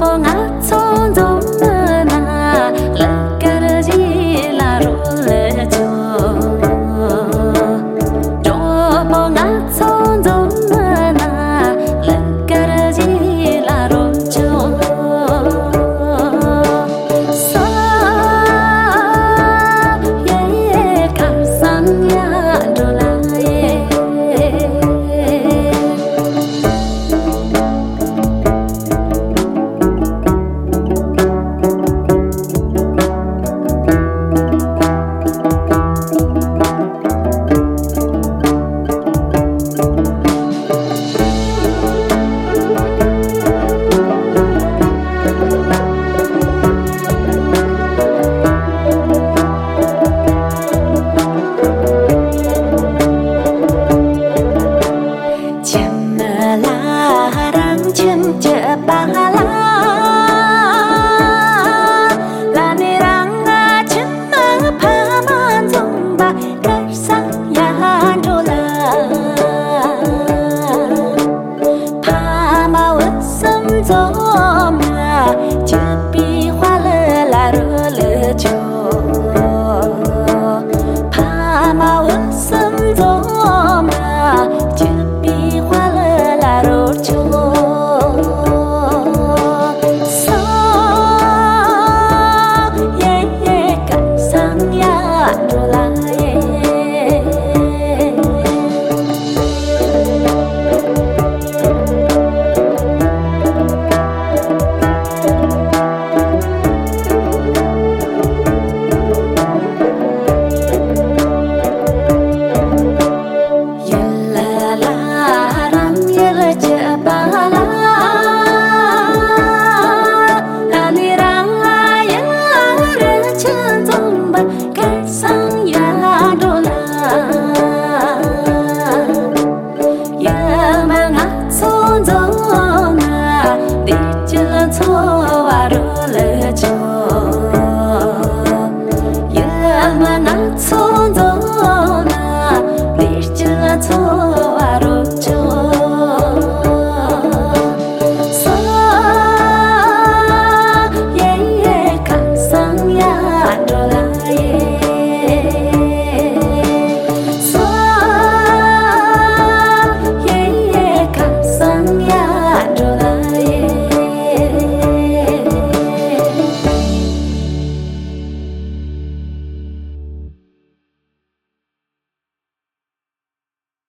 Cô 走。